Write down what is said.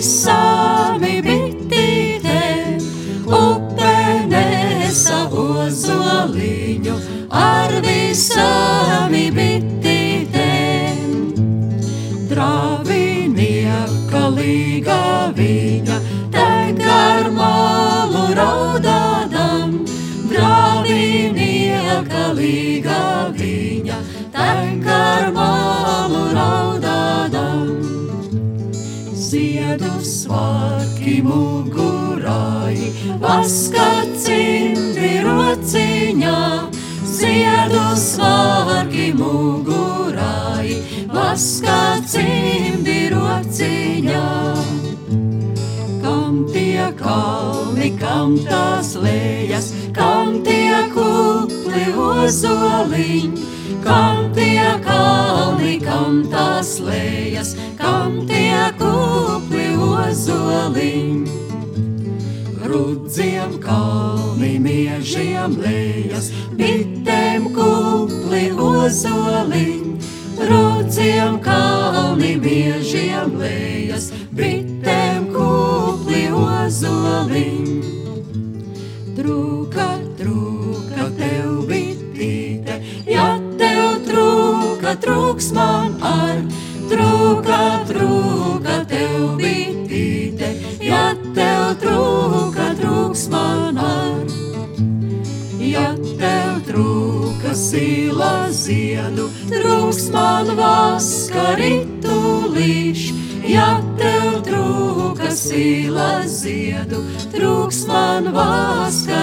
sami bitīte, upe nesa ozoliņu ar visami bitītēm. Dravinieka līga viņa, tek ar malu raudādam, dravinieka līga viņa, tek ar malu. Ziedu svārki mugurāji, vaska cimdi rociņā, ziedu svārki mugurāji, vaska cimdi rociņā. Kam tie kalni, kam tās lejas, kam tie kupli ozoliņi, kam tie kalni, kam tās lejas, kam tie kupli ozoliņi. Rudziem kalni, miežiem lejas, bitēm kupli ozoliņi. Rudziem kalni, miežiem lejas, bitēm kupli ozoliņi. Trūka, trūka tev bitīte, ja tev trūka, trūks man ar. Trūka, trūka tev trūka sīla ziedu, trūks man vaska ritulīš. Ja tev trūka sīla ziedu, trūks man vaska ritulīš.